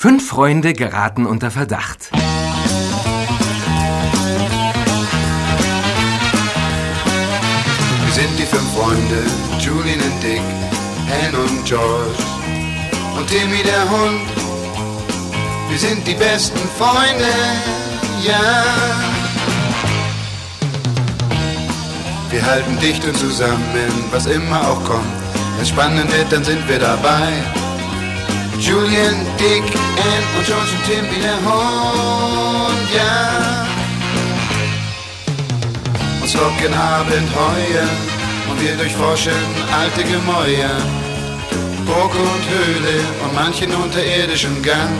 Fünf Freunde geraten unter Verdacht. Wir sind die fünf Freunde, Julian und Dick, Anne und George und Timmy der Hund. Wir sind die besten Freunde, ja. Wir halten dicht und zusammen, was immer auch kommt. Wenn spannend wird, dann sind wir dabei. Julian, Dick, Ann und George und Tim wie der Hund, ja. Uns locken Abenteuer und wir durchforschen alte Gemäuer. Burg und Höhle und manchen unterirdischen Gang.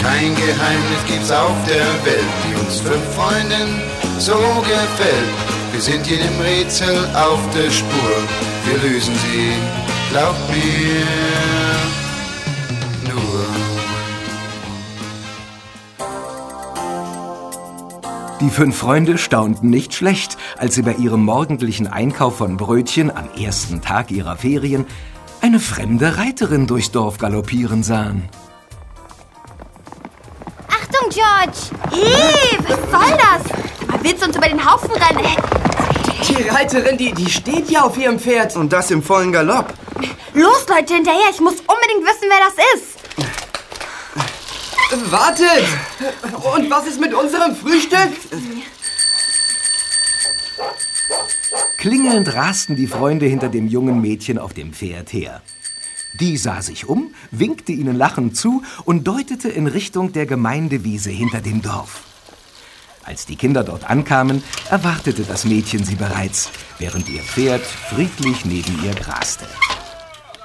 Kein Geheimnis gibt's auf der Welt, die uns fünf Freunden so gefällt. Wir sind jedem Rätsel auf der Spur, wir lösen sie, glaub mir, nur. Die fünf Freunde staunten nicht schlecht, als sie bei ihrem morgendlichen Einkauf von Brötchen am ersten Tag ihrer Ferien eine fremde Reiterin durchs Dorf galoppieren sahen. Achtung, George! Hey, was soll das? Man willst uns über den Haufen rennen. Die Reiterin, die, die steht ja auf ihrem Pferd. Und das im vollen Galopp. Los, Leute, hinterher. Ich muss unbedingt wissen, wer das ist. Wartet! Und was ist mit unserem Frühstück? Klingelnd rasten die Freunde hinter dem jungen Mädchen auf dem Pferd her. Die sah sich um, winkte ihnen lachend zu und deutete in Richtung der Gemeindewiese hinter dem Dorf. Als die Kinder dort ankamen, erwartete das Mädchen sie bereits, während ihr Pferd friedlich neben ihr graste.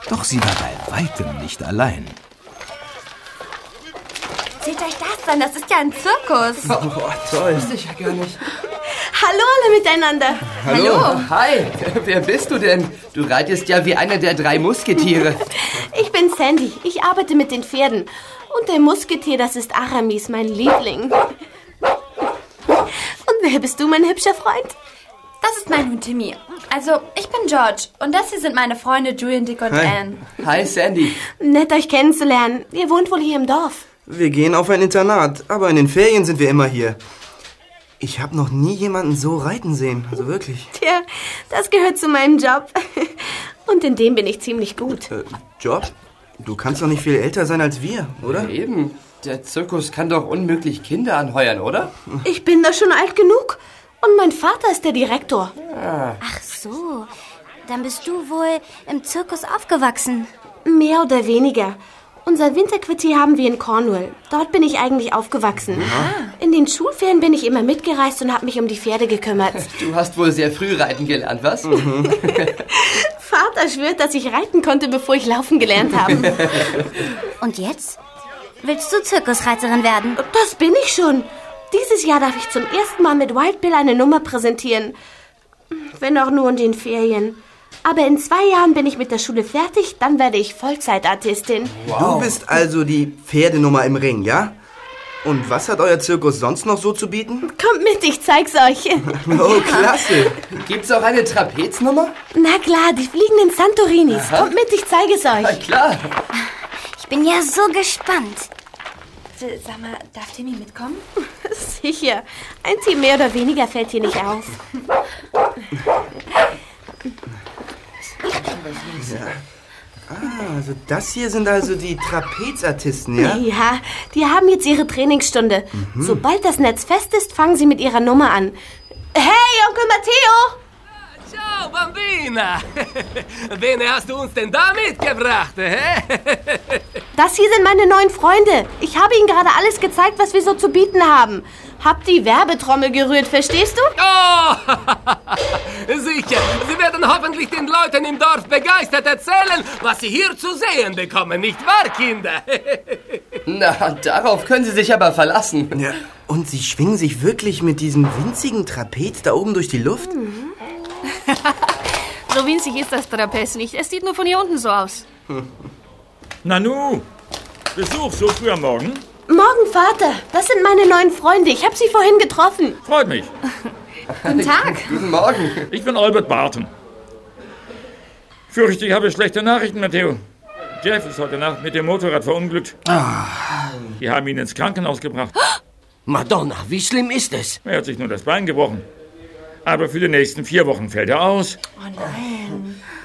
Doch sie war bei weitem nicht allein. Seht euch das an, das ist ja ein Zirkus. Oh, toll. Wusste ich ja gar nicht. Hallo alle miteinander. Hallo. Hi. Wer bist du denn? Du reitest ja wie einer der drei Musketiere. Ich bin Sandy. Ich arbeite mit den Pferden. Und der Musketier, das ist Aramis, mein Liebling. Bist du, mein hübscher Freund? Das ist mein Hund Timmy. Also, ich bin George und das hier sind meine Freunde Julian, Dick und Hi. Anne. Hi, Sandy. Nett, euch kennenzulernen. Ihr wohnt wohl hier im Dorf. Wir gehen auf ein Internat, aber in den Ferien sind wir immer hier. Ich habe noch nie jemanden so reiten sehen, also wirklich. Tja, das gehört zu meinem Job. Und in dem bin ich ziemlich gut. Äh, Job? Du kannst doch nicht viel älter sein als wir, oder? Eben. Der Zirkus kann doch unmöglich Kinder anheuern, oder? Ich bin doch schon alt genug. Und mein Vater ist der Direktor. Ach so, dann bist du wohl im Zirkus aufgewachsen. Mehr oder weniger. Unser Winterquartier haben wir in Cornwall. Dort bin ich eigentlich aufgewachsen. In den Schulferien bin ich immer mitgereist und habe mich um die Pferde gekümmert. Du hast wohl sehr früh reiten gelernt, was? Vater schwört, dass ich reiten konnte, bevor ich laufen gelernt habe. Und jetzt? Willst du Zirkusreiterin werden? Das bin ich schon. Dieses Jahr darf ich zum ersten Mal mit Wild Bill eine Nummer präsentieren. Wenn auch nur in den Ferien. Aber in zwei Jahren bin ich mit der Schule fertig, dann werde ich Vollzeitartistin. Du bist also die Pferdenummer im Ring, ja? Und was hat euer Zirkus sonst noch so zu bieten? Kommt mit, ich zeig's euch. Oh, klasse. Gibt's auch eine Trapeznummer? Na klar, die fliegenden Santorinis. Kommt mit, ich zeige es Na euch. klar. Ich bin ja so gespannt. Sag mal, darf Timmy mitkommen? Sicher. Ein Team mehr oder weniger fällt hier nicht auf. Ah, also das hier sind also die Trapezartisten, ja? Ja, die haben jetzt ihre Trainingsstunde. Sobald das Netz fest ist, fangen sie mit ihrer Nummer an. Hey, Onkel Matteo! Ciao, Bambina! Wen hast du uns denn da mitgebracht, hä? Das hier sind meine neuen Freunde. Ich habe ihnen gerade alles gezeigt, was wir so zu bieten haben. Hab die Werbetrommel gerührt, verstehst du? Oh! Sicher, Sie werden hoffentlich den Leuten im Dorf begeistert erzählen, was sie hier zu sehen bekommen, nicht wahr, Kinder? Na, darauf können Sie sich aber verlassen. ja. Und sie schwingen sich wirklich mit diesem winzigen Trapez da oben durch die Luft? So winzig ist das Trapez nicht. Es sieht nur von hier unten so aus. Nanu, Besuch so früh am Morgen? Morgen, Vater. Das sind meine neuen Freunde. Ich habe sie vorhin getroffen. Freut mich. Guten Tag. Guten Morgen. Ich bin Albert Barton. Fürchte, ich habe schlechte Nachrichten, Matteo. Jeff ist heute Nacht mit dem Motorrad verunglückt. Die haben ihn ins Krankenhaus gebracht. Madonna, wie schlimm ist es? Er hat sich nur das Bein gebrochen. Aber für die nächsten vier Wochen fällt er aus.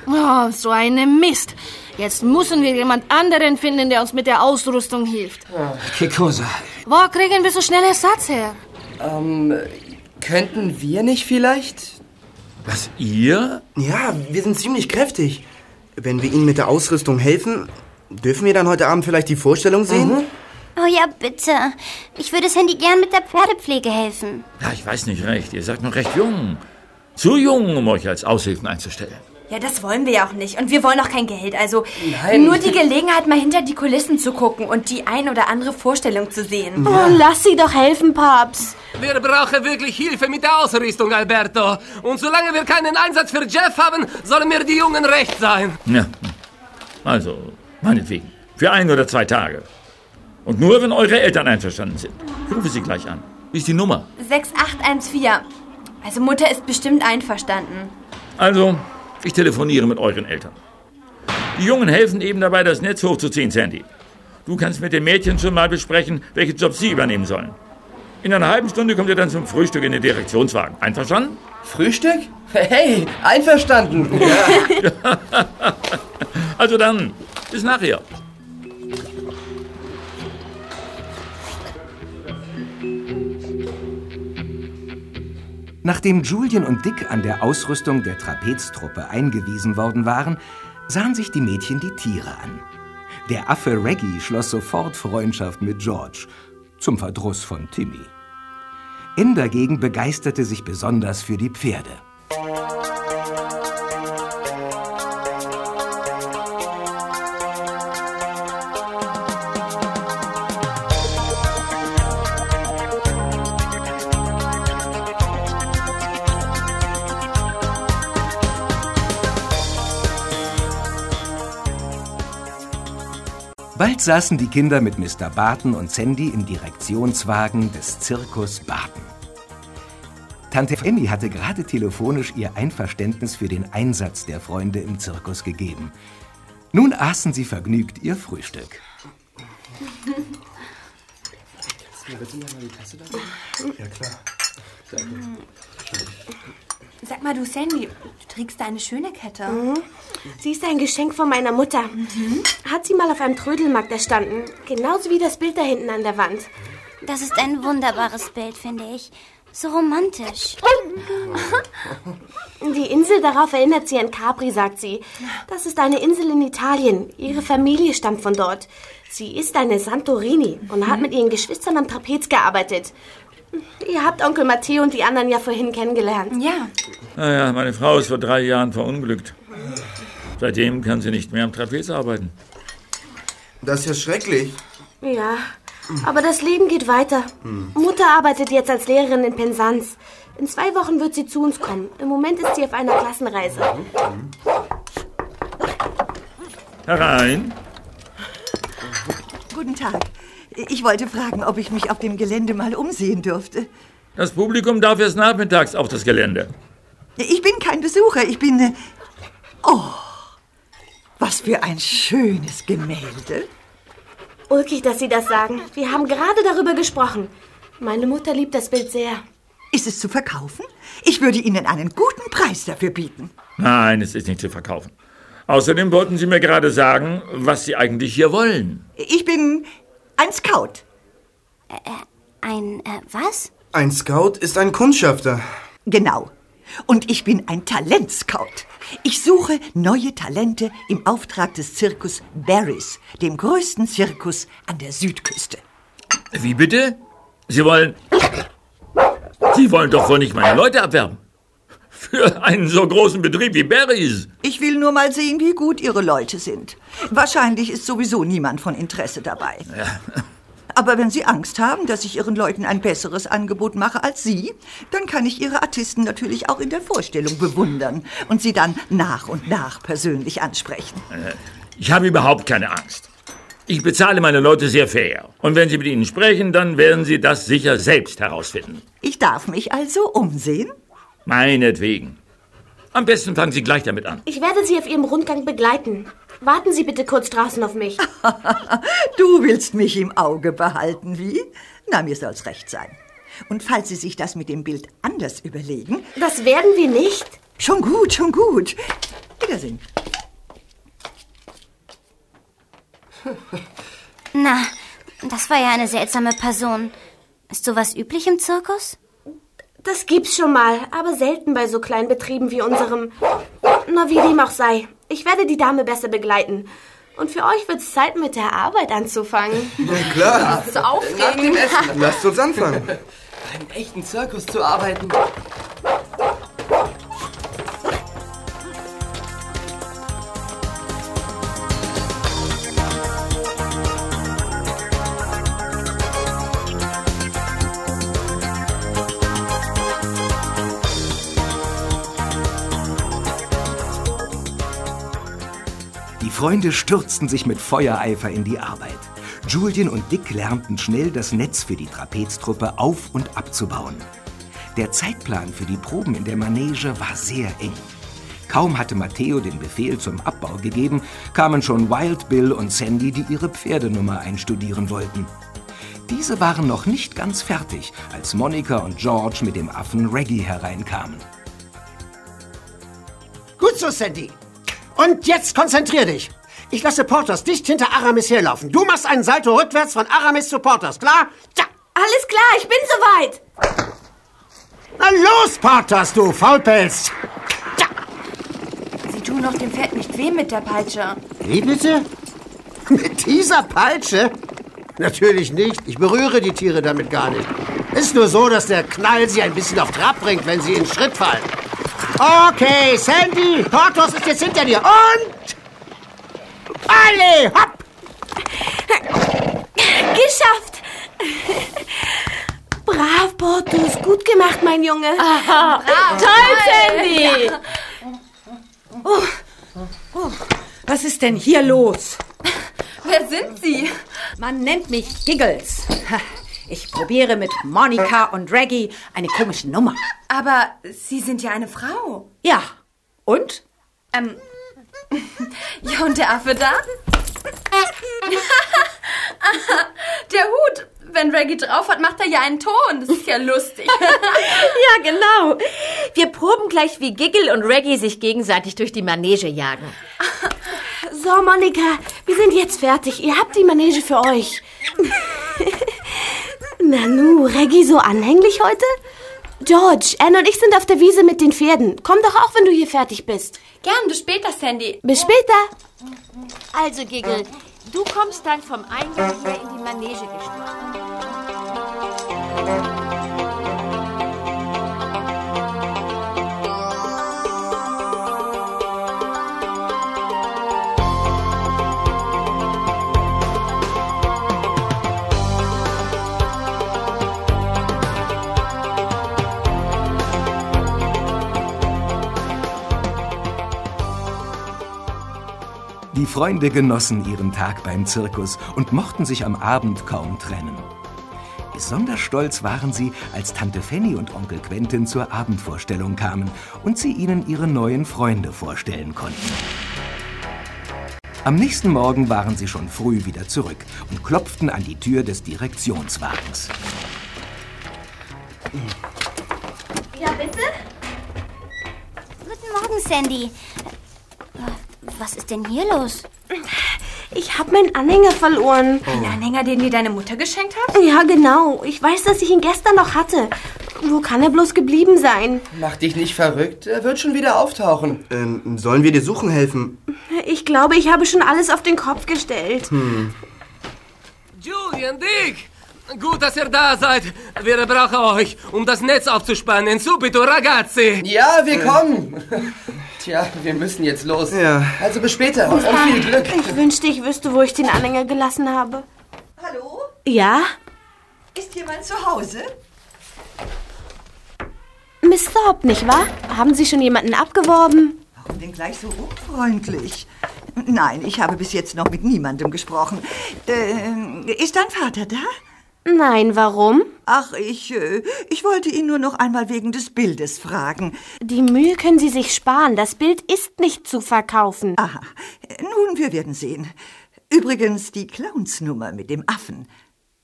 Oh, so eine Mist. Jetzt müssen wir jemand anderen finden, der uns mit der Ausrüstung hilft. Cosa? Wo kriegen wir so schnell Ersatz her? Ähm, könnten wir nicht vielleicht? Was, ihr? Ja, wir sind ziemlich kräftig. Wenn wir Ihnen mit der Ausrüstung helfen, dürfen wir dann heute Abend vielleicht die Vorstellung sehen? Oh ja, bitte. Ich würde Sandy gern mit der Pferdepflege helfen. Ja, ich weiß nicht recht. Ihr seid noch recht jung. Zu jung, um euch als Aushilfen einzustellen. Ja, das wollen wir ja auch nicht. Und wir wollen auch kein Geld. Also Nein. nur die Gelegenheit, mal hinter die Kulissen zu gucken und die ein oder andere Vorstellung zu sehen. Oh, lass sie doch helfen, Paps. Wir brauchen wirklich Hilfe mit der Ausrüstung, Alberto. Und solange wir keinen Einsatz für Jeff haben, sollen mir die Jungen recht sein. Ja. Also, meinetwegen. Für ein oder zwei Tage. Und nur, wenn eure Eltern einverstanden sind. Ich rufe sie gleich an. Wie ist die Nummer? 6814. Also Mutter ist bestimmt einverstanden. Also, ich telefoniere mit euren Eltern. Die Jungen helfen eben dabei, das Netz hochzuziehen, Sandy. Du kannst mit den Mädchen schon mal besprechen, welche Jobs sie übernehmen sollen. In einer halben Stunde kommt ihr dann zum Frühstück in den Direktionswagen. Einverstanden? Frühstück? Hey, einverstanden. Also dann, bis nachher. Nachdem Julian und Dick an der Ausrüstung der Trapeztruppe eingewiesen worden waren, sahen sich die Mädchen die Tiere an. Der Affe Reggie schloss sofort Freundschaft mit George, zum Verdruss von Timmy. In dagegen begeisterte sich besonders für die Pferde. Bald saßen die Kinder mit Mr. Barton und Sandy im Direktionswagen des Zirkus Barton. Tante Emmy hatte gerade telefonisch ihr Einverständnis für den Einsatz der Freunde im Zirkus gegeben. Nun aßen sie vergnügt ihr Frühstück. Ja, klar. Sag mal, du Sandy, du trägst eine schöne Kette. Sie ist ein Geschenk von meiner Mutter. Hat sie mal auf einem Trödelmarkt erstanden. Genauso wie das Bild da hinten an der Wand. Das ist ein wunderbares Bild, finde ich. So romantisch. Die Insel darauf erinnert sie an Capri, sagt sie. Das ist eine Insel in Italien. Ihre Familie stammt von dort. Sie ist eine Santorini und hat mit ihren Geschwistern am Trapez gearbeitet. Ihr habt Onkel Matteo und die anderen ja vorhin kennengelernt. Ja. Naja, meine Frau ist vor drei Jahren verunglückt. Seitdem kann sie nicht mehr am Trapez arbeiten. Das ist ja schrecklich. Ja, aber das Leben geht weiter. Mutter arbeitet jetzt als Lehrerin in Penzance. In zwei Wochen wird sie zu uns kommen. Im Moment ist sie auf einer Klassenreise. Herein. Guten Tag. Ich wollte fragen, ob ich mich auf dem Gelände mal umsehen dürfte. Das Publikum darf erst nachmittags auf das Gelände. Ich bin kein Besucher, ich bin... äh, Oh, was für ein schönes Gemälde. Ulkig, dass Sie das sagen. Wir haben gerade darüber gesprochen. Meine Mutter liebt das Bild sehr. Ist es zu verkaufen? Ich würde Ihnen einen guten Preis dafür bieten. Nein, es ist nicht zu verkaufen. Außerdem wollten Sie mir gerade sagen, was Sie eigentlich hier wollen. Ich bin ein Scout. Ein, äh, was? Ein Scout ist ein Kundschafter. Genau. Und ich bin ein Talentscout. Ich suche neue Talente im Auftrag des Zirkus Barrys, dem größten Zirkus an der Südküste. Wie bitte? Sie wollen. Sie wollen doch wohl nicht meine Leute abwerben. Für einen so großen Betrieb wie Barrys. Ich will nur mal sehen, wie gut Ihre Leute sind. Wahrscheinlich ist sowieso niemand von Interesse dabei. Aber wenn Sie Angst haben, dass ich Ihren Leuten ein besseres Angebot mache als Sie, dann kann ich Ihre Artisten natürlich auch in der Vorstellung bewundern und sie dann nach und nach persönlich ansprechen. Ich habe überhaupt keine Angst. Ich bezahle meine Leute sehr fair. Und wenn Sie mit ihnen sprechen, dann werden Sie das sicher selbst herausfinden. Ich darf mich also umsehen? Meinetwegen. Am besten fangen Sie gleich damit an. Ich werde Sie auf Ihrem Rundgang begleiten. Warten Sie bitte kurz draußen auf mich. Du willst mich im Auge behalten, wie? Na, mir soll's recht sein. Und falls Sie sich das mit dem Bild anders überlegen. Das werden wir nicht. Schon gut, schon gut. Wiedersehen. Na, das war ja eine seltsame Person. Ist sowas üblich im Zirkus? Das gibt's schon mal, aber selten bei so kleinen Betrieben wie unserem. Na, wie dem auch sei. Ich werde die Dame besser begleiten. Und für euch wird's Zeit, mit der Arbeit anzufangen. Na klar. Das ist so aufregend. Lasst uns anfangen. Einen echten Zirkus zu arbeiten. Freunde stürzten sich mit Feuereifer in die Arbeit. Julian und Dick lernten schnell, das Netz für die Trapeztruppe auf- und abzubauen. Der Zeitplan für die Proben in der Manege war sehr eng. Kaum hatte Matteo den Befehl zum Abbau gegeben, kamen schon Wild Bill und Sandy, die ihre Pferdenummer einstudieren wollten. Diese waren noch nicht ganz fertig, als Monika und George mit dem Affen Reggie hereinkamen. Gut so, Sandy. Und jetzt konzentrier dich. Ich lasse Porters dicht hinter Aramis herlaufen. Du machst einen Salto rückwärts von Aramis zu Porters, klar? Ja. Alles klar, ich bin soweit. Na los, Porters, du Faulpelz. Sie tun doch dem Pferd nicht weh mit der Peitsche. Wie bitte? Mit dieser Peitsche? Natürlich nicht. Ich berühre die Tiere damit gar nicht. Ist nur so, dass der Knall sie ein bisschen auf Trab bringt, wenn sie in Schritt fallen. Okay, Sandy, Portos ist jetzt hinter dir. Und... Alle, hopp! Geschafft. Brav, Portus. Gut gemacht, mein Junge. Toll, Sandy! Oh, oh, was ist denn hier los? Wer sind Sie? Man nennt mich Giggles. Ich probiere mit Monika und Reggie eine komische Nummer. Aber Sie sind ja eine Frau. Ja. Und? Ähm. Ja, und der Affe da? der Hut. Wenn Reggie drauf hat, macht er ja einen Ton. Das ist ja lustig. ja, genau. Wir proben gleich, wie Giggle und Reggie sich gegenseitig durch die Manege jagen. So, Monika, wir sind jetzt fertig. Ihr habt die Manege für euch. Nanu, Reggie so anhänglich heute? George, Anne und ich sind auf der Wiese mit den Pferden. Komm doch auch, wenn du hier fertig bist. Gern, bis später, Sandy. Bis später. Also, Giggle, du kommst dann vom Eingang her in die Manege gesprungen. Die Freunde genossen ihren Tag beim Zirkus und mochten sich am Abend kaum trennen. Besonders stolz waren sie, als Tante Fanny und Onkel Quentin zur Abendvorstellung kamen und sie ihnen ihre neuen Freunde vorstellen konnten. Am nächsten Morgen waren sie schon früh wieder zurück und klopften an die Tür des Direktionswagens. Ja, bitte? Guten Morgen, Sandy. Was ist denn hier los? Ich habe meinen Anhänger verloren. Den Anhänger, den dir deine Mutter geschenkt hat? Ja, genau. Ich weiß, dass ich ihn gestern noch hatte. Wo kann er bloß geblieben sein? Mach dich nicht verrückt. Er wird schon wieder auftauchen. Ähm, sollen wir dir suchen helfen? Ich glaube, ich habe schon alles auf den Kopf gestellt. Hm. Julian, Dick! Gut, dass ihr da seid. Wir brauchen euch, um das Netz aufzuspannen. Subito, ragazzi! Ja, wir kommen. Tja, wir müssen jetzt los. Ja. Also bis später und viel Glück. Ich wünschte, ich wüsste, wo ich den Anhänger gelassen habe. Hallo? Ja? Ist jemand zu Hause? Miss Thorpe, nicht wahr? Haben Sie schon jemanden abgeworben? Warum denn gleich so unfreundlich? Nein, ich habe bis jetzt noch mit niemandem gesprochen. Äh, ist dein Vater da? Nein, warum? Ach, ich, äh, ich wollte ihn nur noch einmal wegen des Bildes fragen. Die Mühe können Sie sich sparen. Das Bild ist nicht zu verkaufen. Aha. Nun, wir werden sehen. Übrigens, die Clownsnummer mit dem Affen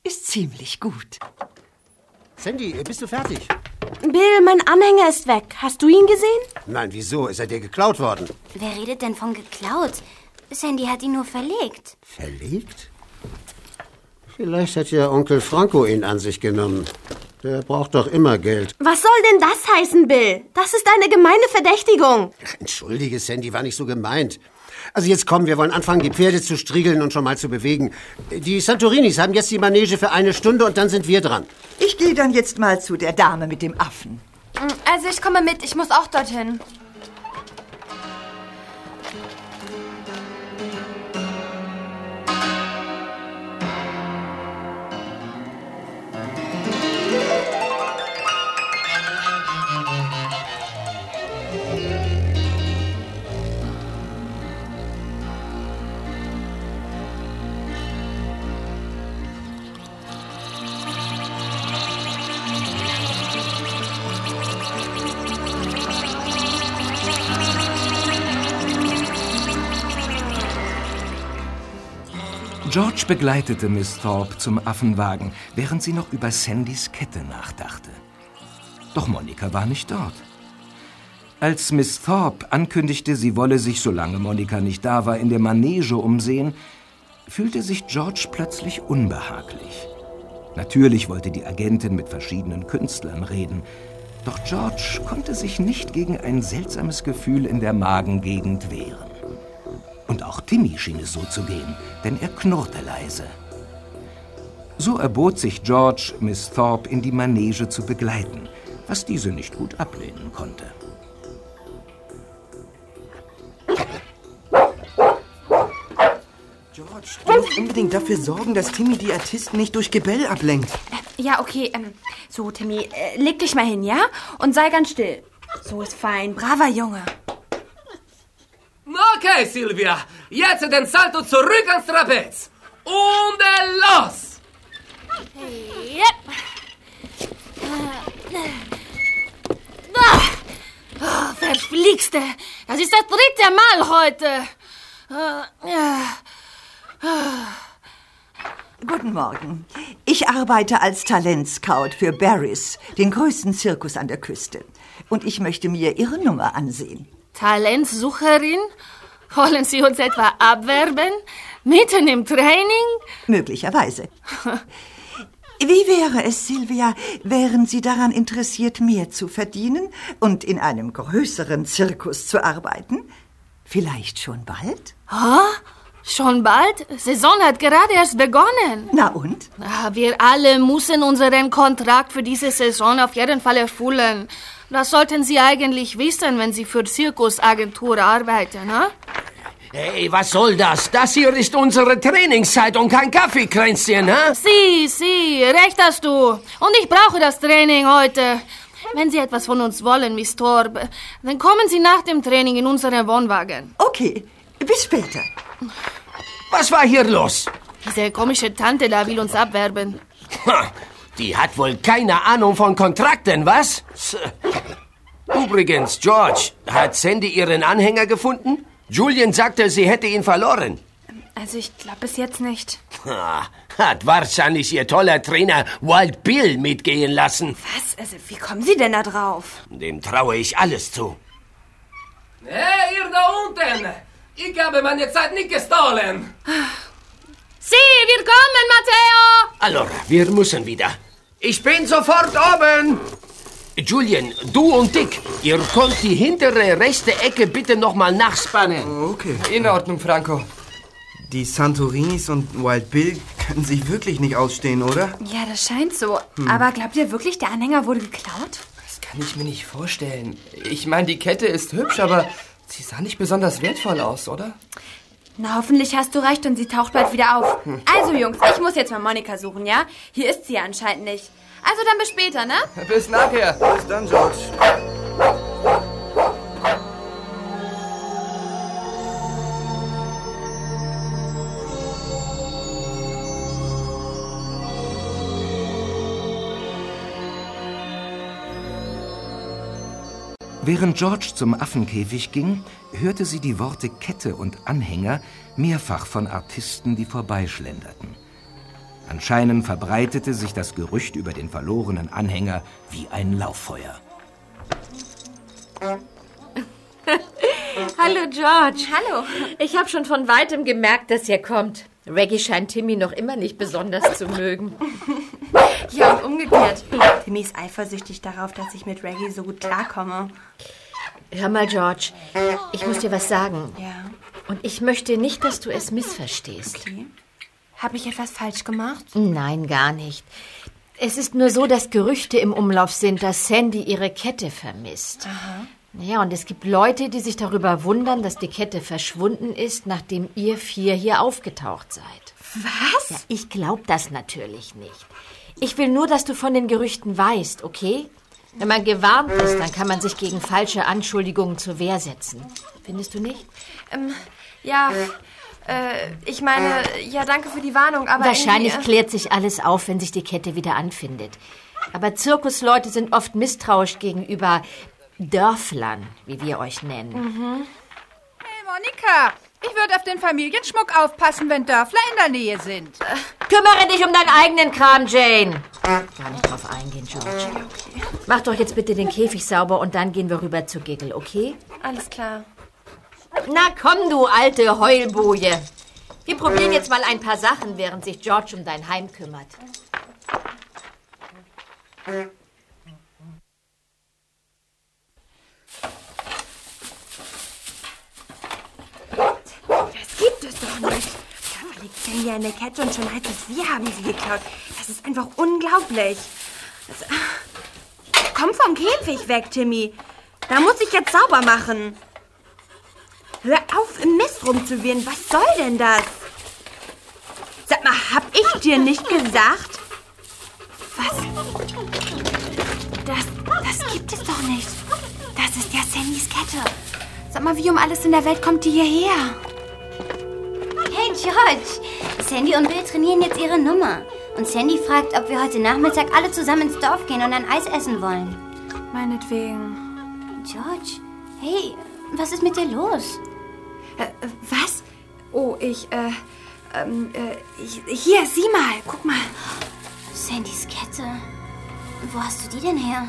ist ziemlich gut. Sandy, bist du fertig? Bill, mein Anhänger ist weg. Hast du ihn gesehen? Nein, wieso? Ist er dir geklaut worden? Wer redet denn von geklaut? Sandy hat ihn nur verlegt. Verlegt? Vielleicht hat ja Onkel Franco ihn an sich genommen. Der braucht doch immer Geld. Was soll denn das heißen, Bill? Das ist eine gemeine Verdächtigung. Ach, entschuldige, Sandy, war nicht so gemeint. Also jetzt kommen, wir wollen anfangen, die Pferde zu striegeln und schon mal zu bewegen. Die Santorinis haben jetzt die Manege für eine Stunde und dann sind wir dran. Ich gehe dann jetzt mal zu der Dame mit dem Affen. Also ich komme mit, ich muss auch dorthin. George begleitete Miss Thorpe zum Affenwagen, während sie noch über Sandys Kette nachdachte. Doch Monika war nicht dort. Als Miss Thorpe ankündigte, sie wolle sich, solange Monika nicht da war, in der Manege umsehen, fühlte sich George plötzlich unbehaglich. Natürlich wollte die Agentin mit verschiedenen Künstlern reden, doch George konnte sich nicht gegen ein seltsames Gefühl in der Magengegend wehren. Und auch Timmy schien es so zu gehen, denn er knurrte leise. So erbot sich George, Miss Thorpe in die Manege zu begleiten, was diese nicht gut ablehnen konnte. George, du musst unbedingt dafür sorgen, dass Timmy die Artisten nicht durch Gebell ablenkt. Ja, okay. Ähm, so, Timmy, äh, leg dich mal hin, ja? Und sei ganz still. So ist fein. Braver Junge. Okay, Silvia. Jetzt den Salto zurück ans Trapez. Und äh, los! Yep. Oh, verflixte. Das ist das dritte Mal heute. Ah, ja. Guten Morgen. Ich arbeite als Talentscout für Barrys, den größten Zirkus an der Küste. Und ich möchte mir Ihre Nummer ansehen. Talentsucherin? Wollen Sie uns etwa abwerben? Mitten im Training? Möglicherweise. Wie wäre es, Silvia, wären Sie daran interessiert, mehr zu verdienen und in einem größeren Zirkus zu arbeiten? Vielleicht schon bald? Ha? Schon bald? Saison hat gerade erst begonnen. Na und? Wir alle müssen unseren Kontrakt für diese Saison auf jeden Fall erfüllen. Das sollten Sie eigentlich wissen, wenn Sie für Zirkusagentur arbeiten, ne? Hey, was soll das? Das hier ist unsere Trainingszeit und kein Kaffeekränzchen, hä? Sie, Sie, recht hast du. Und ich brauche das Training heute. Wenn Sie etwas von uns wollen, Miss Torb, dann kommen Sie nach dem Training in unseren Wohnwagen. Okay, bis später. Was war hier los? Diese komische Tante da will uns abwerben. Ha, die hat wohl keine Ahnung von Kontrakten, was? Übrigens, George, hat Sandy ihren Anhänger gefunden? Julian sagte, sie hätte ihn verloren. Also ich glaube bis jetzt nicht. Ha, hat wahrscheinlich ihr toller Trainer Wild Bill mitgehen lassen. Was? Also wie kommen Sie denn da drauf? Dem traue ich alles zu. Hey, ihr da unten! Ich habe meine Zeit nicht gestohlen. Sie, wir kommen, Matteo! Allora, wir müssen wieder. Ich bin sofort oben. Julian, du und Dick, ihr könnt die hintere rechte Ecke bitte nochmal nachspannen. Okay. In Ordnung, Franco. Die Santorinis und Wild Bill können sich wirklich nicht ausstehen, oder? Ja, das scheint so. Hm. Aber glaubt ihr wirklich, der Anhänger wurde geklaut? Das kann ich mir nicht vorstellen. Ich meine, die Kette ist hübsch, aber sie sah nicht besonders wertvoll aus, oder? Na, hoffentlich hast du recht und sie taucht bald wieder auf. Also, Jungs, ich muss jetzt mal Monika suchen, ja? Hier ist sie anscheinend nicht. Also dann bis später, ne? Bis nachher. Bis dann, George. Während George zum Affenkäfig ging, hörte sie die Worte Kette und Anhänger mehrfach von Artisten, die vorbeischlenderten. Anscheinend verbreitete sich das Gerücht über den verlorenen Anhänger wie ein Lauffeuer. Hallo George. Hallo. Ich habe schon von weitem gemerkt, dass ihr kommt. Reggie scheint Timmy noch immer nicht besonders zu mögen. Ja, und umgekehrt. Timmy ist eifersüchtig darauf, dass ich mit Reggie so gut klarkomme. Hör mal, George, ich muss dir was sagen. Ja. Und ich möchte nicht, dass du es missverstehst. Okay. Habe ich etwas falsch gemacht? Nein, gar nicht. Es ist nur so, dass Gerüchte im Umlauf sind, dass Sandy ihre Kette vermisst. Aha. Ja, und es gibt Leute, die sich darüber wundern, dass die Kette verschwunden ist, nachdem ihr vier hier aufgetaucht seid. Was? Ja, ich glaube das natürlich nicht. Ich will nur, dass du von den Gerüchten weißt, okay? Wenn man gewarnt ist, dann kann man sich gegen falsche Anschuldigungen zur Wehr setzen. Findest du nicht? Ähm, ja, äh, ich meine, ja, danke für die Warnung, aber Wahrscheinlich äh, klärt sich alles auf, wenn sich die Kette wieder anfindet. Aber Zirkusleute sind oft misstrauisch gegenüber Dörflern, wie wir euch nennen. Mhm. Hey, Monika, ich würde auf den Familienschmuck aufpassen, wenn Dörfler in der Nähe sind. Kümmere dich um deinen eigenen Kram, Jane. Gar nicht drauf eingehen, George. Mach doch jetzt bitte den Käfig sauber und dann gehen wir rüber zu Giggle, okay? Alles klar. Na komm, du alte Heulboje. Wir probieren jetzt mal ein paar Sachen, während sich George um dein Heim kümmert. Das gibt es doch nicht. Da liegt Sandy an der Kette und schon heißt es, wir haben sie geklaut. Das ist einfach unglaublich. Das, komm vom Käfig weg, Timmy. Da muss ich jetzt sauber machen. Hör auf, im Mist rumzuwirren. Was soll denn das? Sag mal, hab ich dir nicht gesagt? Was? Das, das gibt es doch nicht. Das ist ja Sandys Kette. Sag mal, wie um alles in der Welt kommt die hierher? Sandy und Bill trainieren jetzt ihre Nummer. Und Sandy fragt, ob wir heute Nachmittag alle zusammen ins Dorf gehen und ein Eis essen wollen. Meinetwegen. George, hey, was ist mit dir los? Äh, was? Oh, ich, äh, ähm, äh, ich, hier, sieh mal, guck mal. Sandys Kette. Wo hast du die denn her?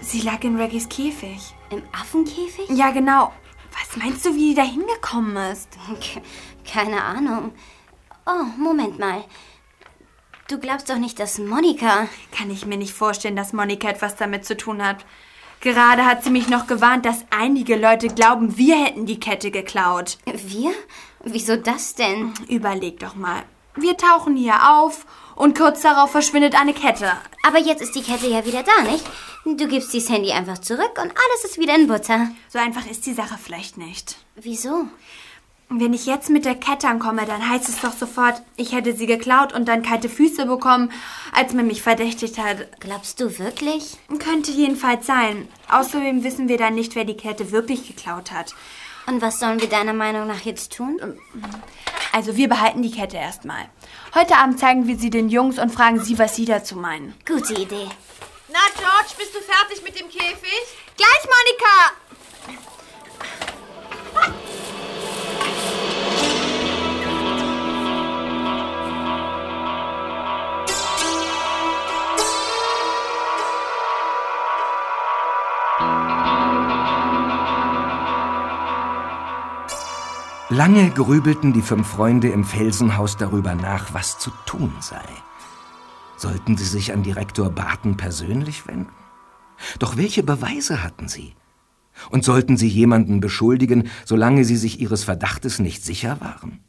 Sie lag in Reggies Käfig. Im Affenkäfig? Ja, genau. Was meinst du, wie die da hingekommen ist? Keine Ahnung. Oh, Moment mal. Du glaubst doch nicht, dass Monika... Kann ich mir nicht vorstellen, dass Monika etwas damit zu tun hat. Gerade hat sie mich noch gewarnt, dass einige Leute glauben, wir hätten die Kette geklaut. Wir? Wieso das denn? Überleg doch mal. Wir tauchen hier auf und kurz darauf verschwindet eine Kette. Aber jetzt ist die Kette ja wieder da, nicht? Du gibst die Sandy einfach zurück und alles ist wieder in Butter. So einfach ist die Sache vielleicht nicht. Wieso? Wenn ich jetzt mit der Kette ankomme, dann heißt es doch sofort, ich hätte sie geklaut und dann kalte Füße bekommen, als man mich verdächtigt hat. Glaubst du wirklich? Könnte jedenfalls sein. Außerdem wissen wir dann nicht, wer die Kette wirklich geklaut hat. Und was sollen wir deiner Meinung nach jetzt tun? Also wir behalten die Kette erstmal. Heute Abend zeigen wir sie den Jungs und fragen sie, was sie dazu meinen. Gute Idee. Na, George, bist du fertig mit dem Käfig? Gleich, Monika! Lange grübelten die fünf Freunde im Felsenhaus darüber nach, was zu tun sei. Sollten sie sich an Direktor Barton persönlich wenden? Doch welche Beweise hatten sie? Und sollten sie jemanden beschuldigen, solange sie sich ihres Verdachtes nicht sicher waren?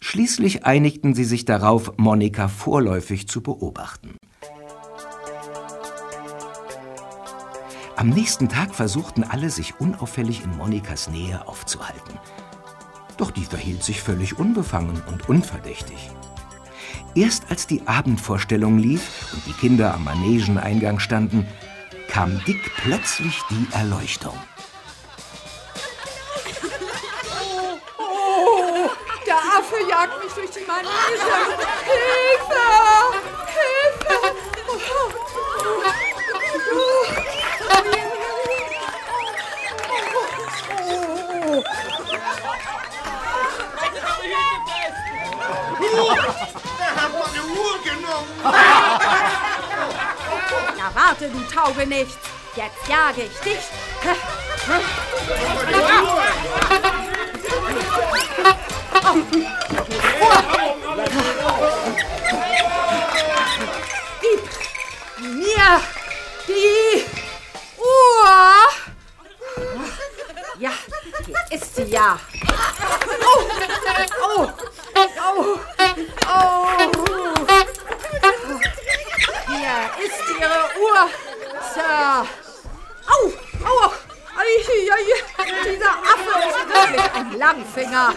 Schließlich einigten sie sich darauf, Monika vorläufig zu beobachten. Am nächsten Tag versuchten alle, sich unauffällig in Monikas Nähe aufzuhalten. Doch die verhielt sich völlig unbefangen und unverdächtig. Erst als die Abendvorstellung lief und die Kinder am Manegeneingang standen, kam Dick plötzlich die Erleuchtung. Oh, der Affe jagt mich durch die Manege. Hilfe! Na warte, du Taugenichts. Jetzt jage ich dich. Gib Langfinger.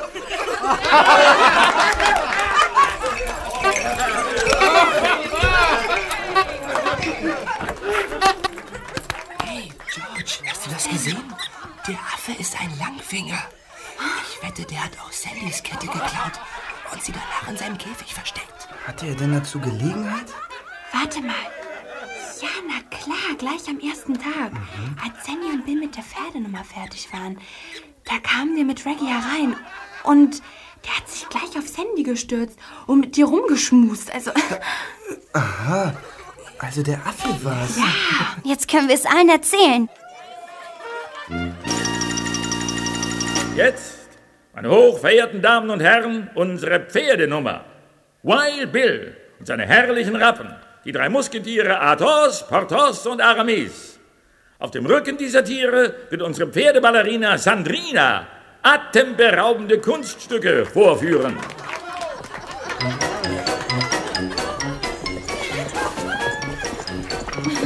Hey, George, hast du das gesehen? Der Affe ist ein Langfinger. Ich wette, der hat auch Sandys Kette geklaut und sie danach in seinem Käfig versteckt. Hatte er denn dazu Gelegenheit? Warte mal. Ja, na klar, gleich am ersten Tag. Als Sandy und Bill mit der Pferdenummer fertig waren, da kamen wir mit Reggie herein. Und der hat sich gleich auf Sandy gestürzt und mit dir rumgeschmust. Also, Aha, also der Affe war's. Ja, jetzt können wir es allen erzählen. Jetzt, meine hochverehrten Damen und Herren, unsere Pferdenummer. Wild Bill und seine herrlichen Rappen. Die drei Musketiere Athos, Porthos und Aramis. Auf dem Rücken dieser Tiere wird unsere Pferdeballerina Sandrina atemberaubende Kunststücke vorführen.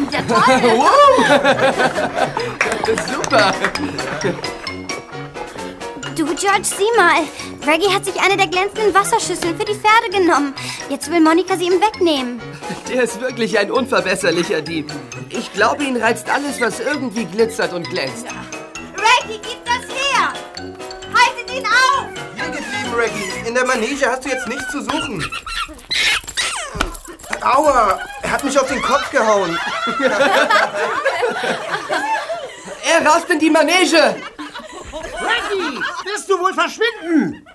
Der Super. Du, George, sieh mal. Reggie hat sich eine der glänzenden Wasserschüsseln für die Pferde genommen. Jetzt will Monika sie ihm wegnehmen. Der ist wirklich ein unverbesserlicher Dieb. Ich glaube, ihn reizt alles, was irgendwie glitzert und glänzt. Reggie, gib das her! Haltet ihn auf! Hier geblieben, Reggie. In der Manege hast du jetzt nichts zu suchen. Aua, er hat mich auf den Kopf gehauen. Er rast in die Manege! Reggie, wirst du wohl verschwinden?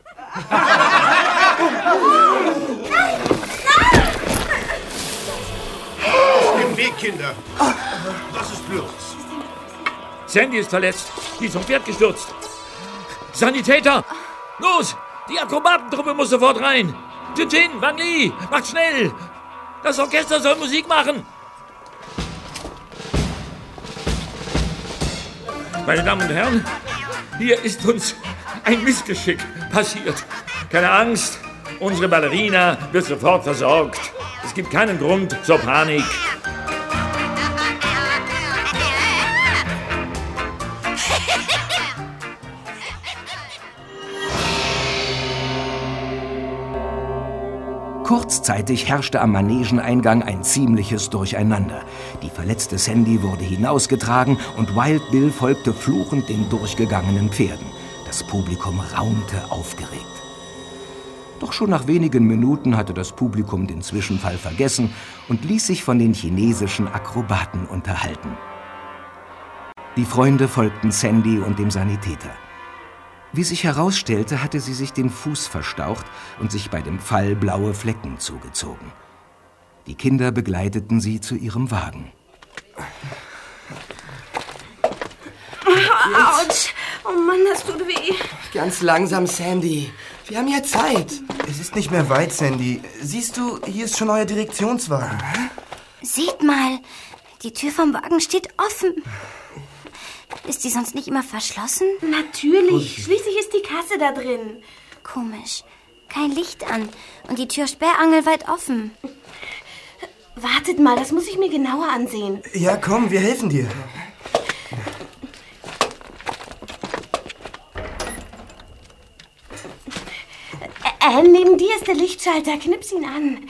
Aus dem Weg, Kinder. Was ist los? Sandy ist verletzt. Die ist vom Pferd gestürzt. Sanitäter! Los! Die Akrobatentruppe muss sofort rein! Tintin, Wang Li, macht schnell! Das Orchester soll Musik machen! Meine Damen und Herren, hier ist uns ein Missgeschick passiert. Keine Angst, unsere Ballerina wird sofort versorgt. Es gibt keinen Grund zur Panik. Kurzzeitig herrschte am Manegeneingang ein ziemliches Durcheinander. Die verletzte Sandy wurde hinausgetragen und Wild Bill folgte fluchend den durchgegangenen Pferden. Das Publikum raunte aufgeregt. Doch schon nach wenigen Minuten hatte das Publikum den Zwischenfall vergessen und ließ sich von den chinesischen Akrobaten unterhalten. Die Freunde folgten Sandy und dem Sanitäter. Wie sich herausstellte, hatte sie sich den Fuß verstaucht und sich bei dem Fall blaue Flecken zugezogen. Die Kinder begleiteten sie zu ihrem Wagen. Autsch! Oh Mann, das tut weh. Ganz langsam, Sandy. Wir haben ja Zeit. Es ist nicht mehr weit, Sandy. Siehst du, hier ist schon euer Direktionswagen. Seht mal, die Tür vom Wagen steht offen. Ist die sonst nicht immer verschlossen? Natürlich. Schließlich ist die Kasse da drin. Komisch. Kein Licht an und die Tür sperrangelweit offen. Wartet mal, das muss ich mir genauer ansehen. Ja, komm, wir helfen dir. Äh, neben dir ist der Lichtschalter. Knips ihn an.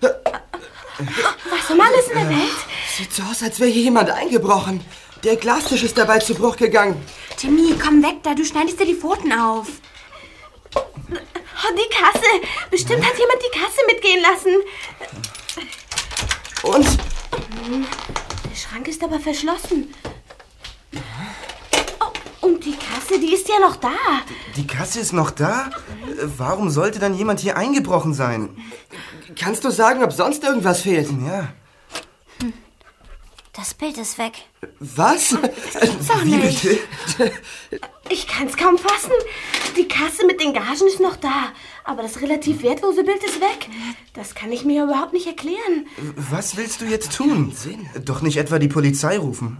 Was um alles in der Welt? Sieht so aus, als wäre hier jemand eingebrochen. Der Glastisch ist dabei zu Bruch gegangen. Timmy, komm weg da, du schneidest dir die Pfoten auf. Oh, die Kasse. Bestimmt hat jemand die Kasse mitgehen lassen. Und? Der Schrank ist aber verschlossen. Oh, und die Kasse, die ist ja noch da. Die Kasse ist noch da? Äh, Warum sollte dann jemand hier eingebrochen sein? Kannst du sagen, ob sonst irgendwas fehlt? Ja. Das Bild ist weg. Was? doch Wie nicht. bitte? Ich kann's kaum fassen. Die Kasse mit den Gagen ist noch da, aber das relativ wertlose Bild ist weg. Das kann ich mir überhaupt nicht erklären. Was willst du jetzt tun? Doch nicht etwa die Polizei rufen.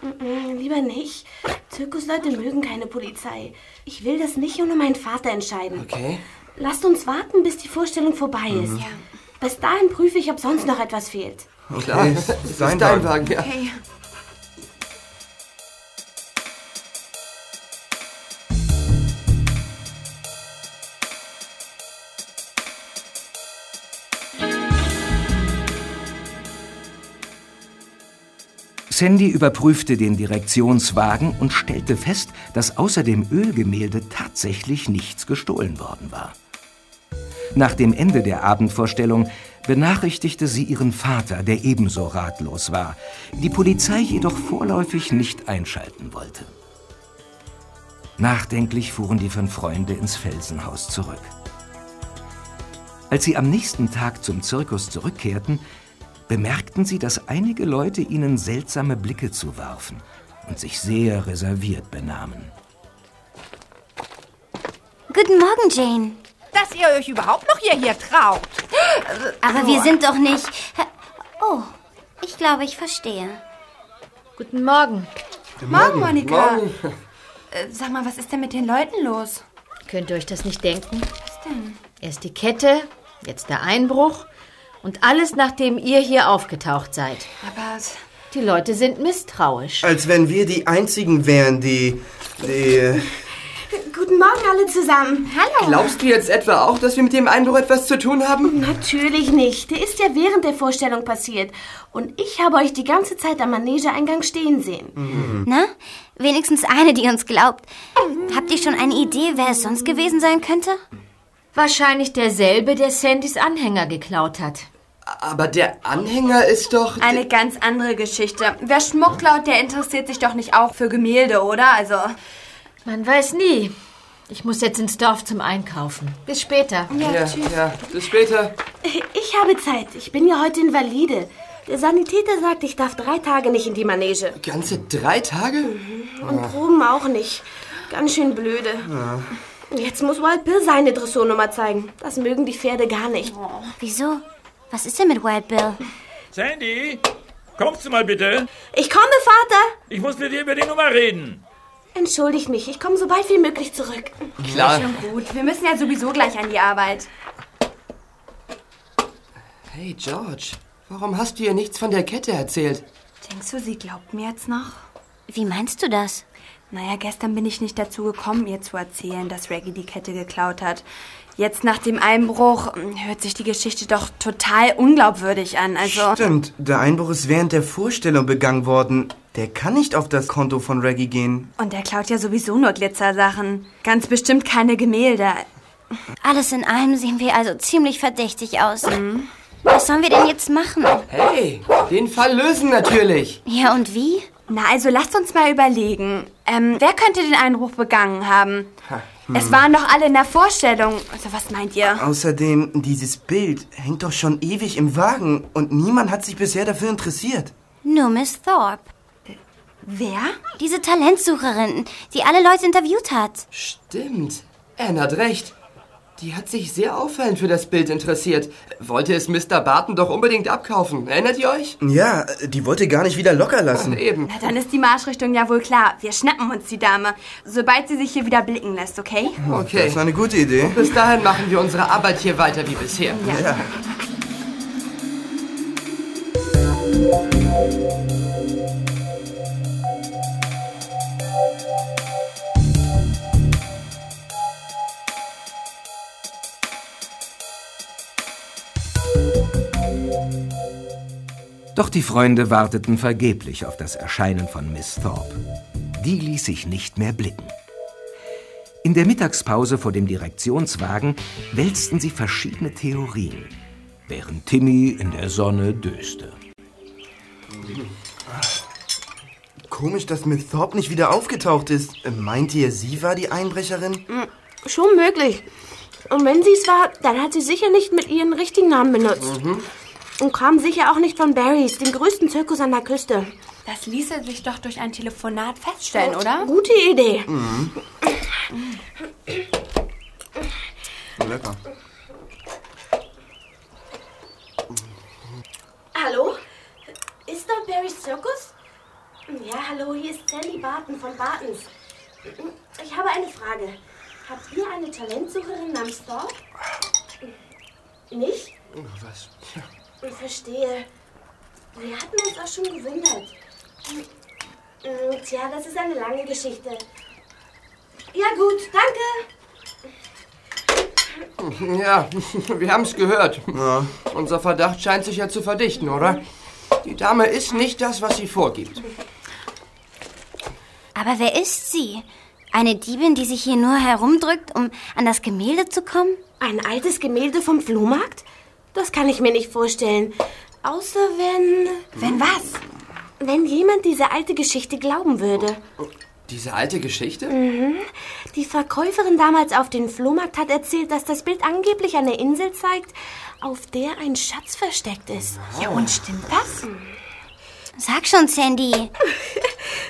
Mm, mm, Lieber nicht. Zirkusleute mögen keine Polizei. Ich will das nicht ohne meinen Vater entscheiden. Okay. Lasst uns warten, bis die Vorstellung vorbei ist. Mhm. Bis dahin prüfe ich, ob sonst noch etwas fehlt. Klar, das ist dein Wagen, ja. Okay. Sandy überprüfte den Direktionswagen und stellte fest, dass außer dem Ölgemälde tatsächlich nichts gestohlen worden war. Nach dem Ende der Abendvorstellung benachrichtigte sie ihren Vater, der ebenso ratlos war, die Polizei jedoch vorläufig nicht einschalten wollte. Nachdenklich fuhren die fünf Freunde ins Felsenhaus zurück. Als sie am nächsten Tag zum Zirkus zurückkehrten, bemerkten sie, dass einige Leute ihnen seltsame Blicke zuwarfen und sich sehr reserviert benahmen. Guten Morgen, Jane. Dass ihr euch überhaupt noch hierher traut. Aber wir sind doch nicht... Oh, ich glaube, ich verstehe. Guten Morgen. Morgen, Monika. Morgen. Äh, Sag mal, was ist denn mit den Leuten los? Könnt ihr euch das nicht denken? Was denn? Erst die Kette, jetzt der Einbruch und alles, nachdem ihr hier aufgetaucht seid. Aber Die Leute sind misstrauisch. Als wenn wir die Einzigen wären, die... die... Guten Morgen alle zusammen. Hallo. Glaubst du jetzt etwa auch, dass wir mit dem Einbruch etwas zu tun haben? Natürlich nicht. Der ist ja während der Vorstellung passiert. Und ich habe euch die ganze Zeit am Manegeeingang stehen sehen. Na, wenigstens eine, die uns glaubt. Habt ihr schon eine Idee, wer es sonst gewesen sein könnte? Wahrscheinlich derselbe, der Sandys Anhänger geklaut hat. Aber der Anhänger ist doch... Eine ganz andere Geschichte. Wer Schmuck klaut, der interessiert sich doch nicht auch für Gemälde, oder? Also. Man weiß nie. Ich muss jetzt ins Dorf zum Einkaufen. Bis später. Ja, ja, bis später. Ich habe Zeit. Ich bin ja heute Invalide. Der Sanitäter sagt, ich darf drei Tage nicht in die Manege. Ganze drei Tage? Und Proben auch nicht. Ganz schön blöde. Jetzt muss Wild Bill seine Dressurnummer zeigen. Das mögen die Pferde gar nicht. Wieso? Was ist denn mit Wild Bill? Sandy, kommst du mal bitte? Ich komme, Vater. Ich muss mit dir über die Nummer reden. Entschuldigt mich, ich komme so bald wie möglich zurück. Klar. Schon gut. Wir müssen ja sowieso gleich an die Arbeit. Hey, George, warum hast du ihr nichts von der Kette erzählt? Denkst du, sie glaubt mir jetzt noch? Wie meinst du das? Naja, gestern bin ich nicht dazu gekommen, ihr zu erzählen, dass Reggie die Kette geklaut hat. Jetzt nach dem Einbruch hm, hört sich die Geschichte doch total unglaubwürdig an. Also. Stimmt, der Einbruch ist während der Vorstellung begangen worden. Der kann nicht auf das Konto von Reggie gehen. Und er klaut ja sowieso nur Glitzersachen. Ganz bestimmt keine Gemälde. Alles in allem sehen wir also ziemlich verdächtig aus. Was sollen wir denn jetzt machen? Hey, den Fall lösen natürlich. Ja, und wie? Na, also lasst uns mal überlegen. Ähm, wer könnte den Einbruch begangen haben? Hm. Es waren doch alle in der Vorstellung. Also, was meint ihr? Außerdem, dieses Bild hängt doch schon ewig im Wagen und niemand hat sich bisher dafür interessiert. Nur Miss Thorpe. Wer? Diese Talentsucherin, die alle Leute interviewt hat. Stimmt. Anne hat recht. Die hat sich sehr auffallend für das Bild interessiert. Wollte es Mr. Barton doch unbedingt abkaufen. Erinnert ihr euch? Ja, die wollte gar nicht wieder locker lassen. Eben. Na, dann ist die Marschrichtung ja wohl klar. Wir schnappen uns die Dame, sobald sie sich hier wieder blicken lässt, okay? Okay. Das ist eine gute Idee. Bis dahin machen wir unsere Arbeit hier weiter wie bisher. Ja. Doch die Freunde warteten vergeblich auf das Erscheinen von Miss Thorpe. Die ließ sich nicht mehr blicken. In der Mittagspause vor dem Direktionswagen wälzten sie verschiedene Theorien, während Timmy in der Sonne döste. Komisch, dass Miss Thorpe nicht wieder aufgetaucht ist. Meint ihr, sie war die Einbrecherin? Hm, Schon möglich. Und wenn sie es war, dann hat sie sicher nicht mit ihren richtigen Namen benutzt. Und kam sicher auch nicht von Barrys, dem größten Zirkus an der Küste. Das ließe sich doch durch ein Telefonat feststellen, oder? Gute Idee. Mhm. Lecker. Hallo? Ist dort Barrys Zirkus? Ja, hallo, hier ist Sandy Barton von Bartons. Ich habe eine Frage. Habt ihr eine Talentsucherin namens Thorpe? Nicht? Was? Ich verstehe. Wir hatten uns auch schon gewundert. Tja, das ist eine lange Geschichte. Ja gut, danke. Ja, wir haben es gehört. Unser Verdacht scheint sich ja zu verdichten, oder? Die Dame ist nicht das, was sie vorgibt. Aber wer ist sie? Eine Diebin, die sich hier nur herumdrückt, um an das Gemälde zu kommen? Ein altes Gemälde vom Flohmarkt? Das kann ich mir nicht vorstellen. Außer wenn. Wenn was? Wenn jemand diese alte Geschichte glauben würde. Diese alte Geschichte? Mhm. Die Verkäuferin damals auf dem Flohmarkt hat erzählt, dass das Bild angeblich eine Insel zeigt, auf der ein Schatz versteckt ist. Ja, und stimmt das? Sag schon, Sandy.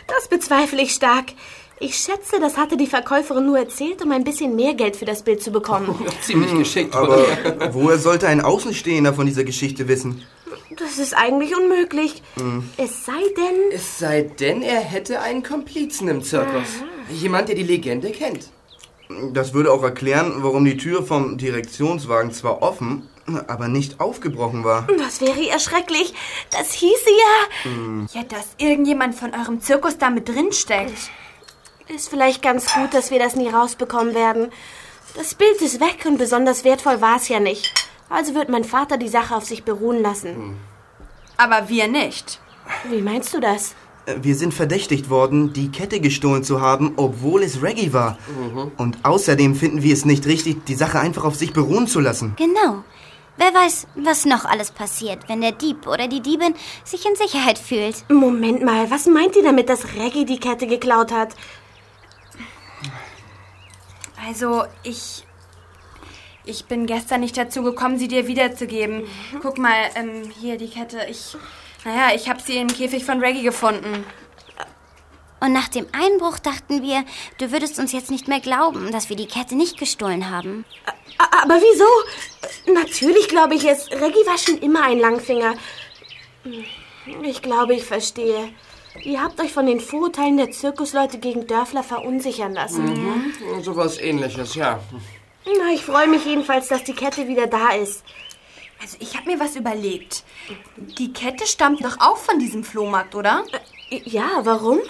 Das bezweifle ich stark. Ich schätze, das hatte die Verkäuferin nur erzählt, um ein bisschen mehr Geld für das Bild zu bekommen. Ziemlich geschickt. Aber woher sollte ein Außenstehender von dieser Geschichte wissen? Das ist eigentlich unmöglich. Hm. Es sei denn. Es sei denn, er hätte einen Komplizen im Zirkus. Jemand, der die Legende kennt. Das würde auch erklären, warum die Tür vom Direktionswagen zwar offen, aber nicht aufgebrochen war. Das wäre ja schrecklich. Das hieße ja. Hm. Ja, dass irgendjemand von eurem Zirkus da mit drin steckt. Ist vielleicht ganz gut, dass wir das nie rausbekommen werden. Das Bild ist weg und besonders wertvoll war es ja nicht. Also wird mein Vater die Sache auf sich beruhen lassen. Aber wir nicht. Wie meinst du das? Äh, Wir sind verdächtigt worden, die Kette gestohlen zu haben, obwohl es Reggae war. Und außerdem finden wir es nicht richtig, die Sache einfach auf sich beruhen zu lassen. Genau. Wer weiß, was noch alles passiert, wenn der Dieb oder die Diebin sich in Sicherheit fühlt. Moment mal, was meint ihr damit, dass Reggie die Kette geklaut hat? Also, ich. Ich bin gestern nicht dazu gekommen, sie dir wiederzugeben. Guck mal, ähm, hier die Kette. Ich. Naja, ich habe sie im Käfig von Reggie gefunden. Und nach dem Einbruch dachten wir, du würdest uns jetzt nicht mehr glauben, dass wir die Kette nicht gestohlen haben. Aber wieso? Natürlich glaube ich es. Reggie war schon immer ein Langfinger. Ich glaube, ich verstehe. Ihr habt euch von den Vorurteilen der Zirkusleute gegen Dörfler verunsichern lassen. Mhm. Sowas ähnliches, ja. Na, ich freue mich jedenfalls, dass die Kette wieder da ist. Also, ich habe mir was überlegt. Die Kette stammt doch auch von diesem Flohmarkt, oder? Ja, warum?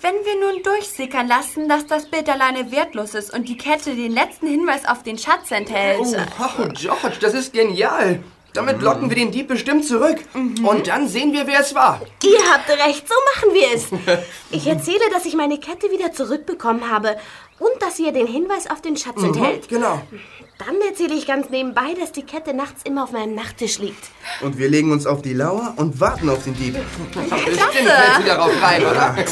Wenn wir nun durchsickern lassen, dass das Bild alleine wertlos ist und die Kette den letzten Hinweis auf den Schatz enthält. Oh, oh, George, das ist genial. Damit locken wir den Dieb bestimmt zurück. Und dann sehen wir, wer es war. Ihr habt recht, so machen wir es. Ich erzähle, dass ich meine Kette wieder zurückbekommen habe und dass sie ja den Hinweis auf den Schatz Mhm, enthält. Genau. Dann erzähle ich ganz nebenbei, dass die Kette nachts immer auf meinem Nachttisch liegt. Und wir legen uns auf die Lauer und warten auf den Dieb. Bestimmt fällt sie darauf rein, oder?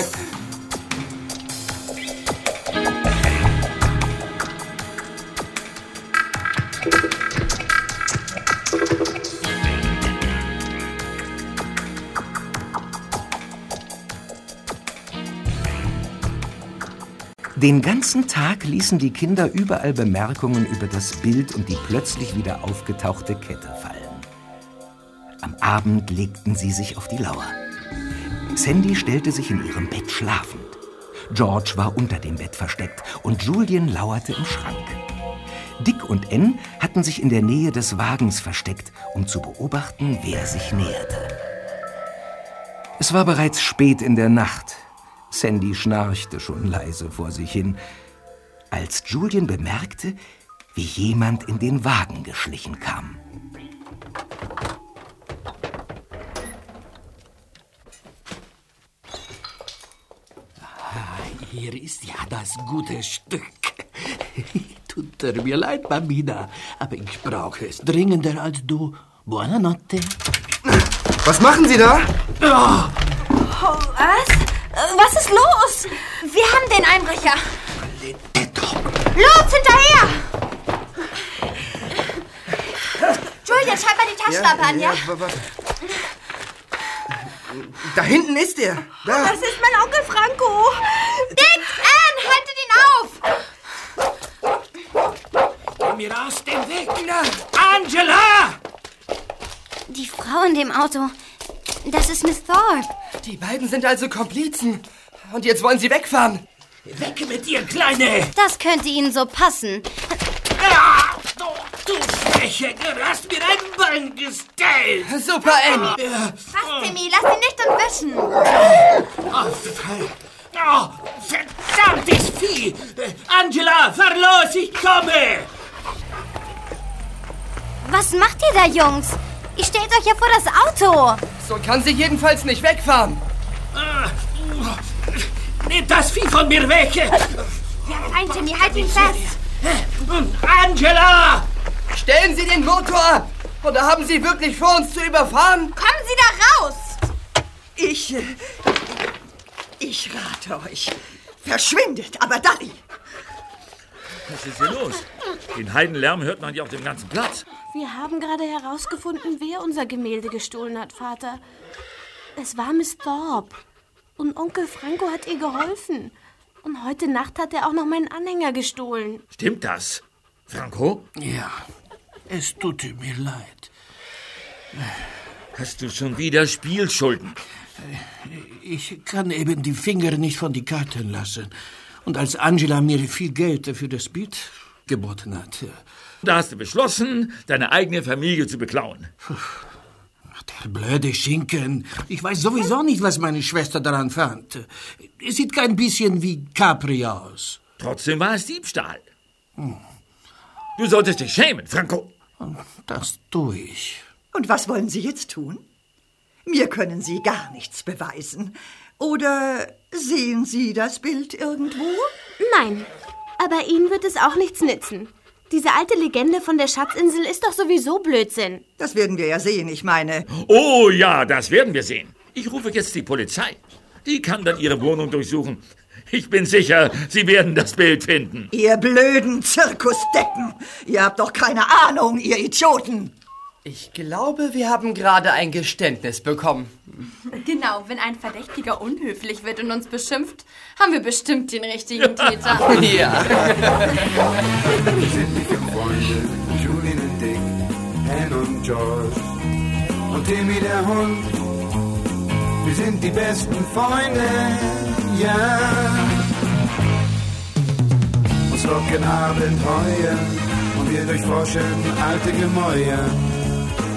Den ganzen Tag ließen die Kinder überall Bemerkungen über das Bild und die plötzlich wieder aufgetauchte Kette fallen. Am Abend legten sie sich auf die Lauer. Sandy stellte sich in ihrem Bett schlafend. George war unter dem Bett versteckt und Julian lauerte im Schrank. Dick und Ann hatten sich in der Nähe des Wagens versteckt, um zu beobachten, wer sich näherte. Es war bereits spät in der Nacht. Sandy schnarchte schon leise vor sich hin, als Julian bemerkte, wie jemand in den Wagen geschlichen kam. Hier ist ja das gute Stück. Tut mir leid, Bambina, aber ich brauche es dringender als du. Buonanotte. Was machen Sie da? Oh, was? Was ist los? Wir haben den Einbrecher. Los, hinterher! Julia, schreib mal die Taschenlampe an, ja? Da hinten ist er. Da. Das ist mein Onkel Franco. Dick, Anne, haltet ihn auf! Geh mir aus dem Weg! Angela! Die Frau in dem Auto, das ist Miss Thorpe. Die beiden sind also Komplizen. Und jetzt wollen sie wegfahren. Weg mit dir, Kleine! Das könnte Ihnen so passen. Ah, du, du Freche, du hast mir ein Bein gestellt! Super, Anne! Was, Timmy? Lass ihn nicht entwischen. Oh, ver- oh, verdammtes Vieh! Angela, fahr los, ich komme! Was macht ihr da, Jungs? Ihr stellt euch ja vor das Auto. So kann sie jedenfalls nicht wegfahren. Ah, Nehmt das Vieh von mir weg! Ja, fein, Timmy, halt ihn fest. Angela! Stellen Sie den Motor ab! Oder haben Sie wirklich vor, uns zu überfahren? Kommen Sie da raus! Ich. Ich rate euch. Verschwindet, aber Dalli! Was ist hier los? Den Heidenlärm hört man ja auf dem ganzen Platz. Wir haben gerade herausgefunden, wer unser Gemälde gestohlen hat, Vater. Es war Miss Thorpe. Und Onkel Franco hat ihr geholfen. Und heute Nacht hat er auch noch meinen Anhänger gestohlen. Stimmt das? Franco? Ja, es tut mir leid. Hast du schon wieder Spielschulden? Ich kann eben die Finger nicht von die Karten lassen. Und als Angela mir viel Geld für das Bild geboten hat. Da hast du beschlossen, deine eigene Familie zu beklauen. Der blöde Schinken. Ich weiß sowieso nicht, was meine Schwester daran fand. Es sieht kein bisschen wie Capri aus. Trotzdem war es Diebstahl. Du solltest dich schämen, Franco. Das tue ich. Und was wollen Sie jetzt tun? Mir können Sie gar nichts beweisen. Oder sehen Sie das Bild irgendwo? Nein, aber Ihnen wird es auch nichts nützen. Diese alte Legende von der Schatzinsel ist doch sowieso Blödsinn. Das werden wir ja sehen, ich meine. Oh ja, das werden wir sehen. Ich rufe jetzt die Polizei. Die kann dann ihre Wohnung durchsuchen. Ich bin sicher, sie werden das Bild finden. Ihr blöden Zirkusdecken! Ihr habt doch keine Ahnung, ihr Idioten! Ich glaube, wir haben gerade ein Geständnis bekommen. Genau, wenn ein Verdächtiger unhöflich wird und uns beschimpft, haben wir bestimmt den richtigen Täter. ja. Wir sind die fünf Freunde, Julian und Dick, Anne und George und Timmy der Hund. Wir sind die besten Freunde, ja. Uns locken Abenteuer und wir durchforschen alte Gemäuer.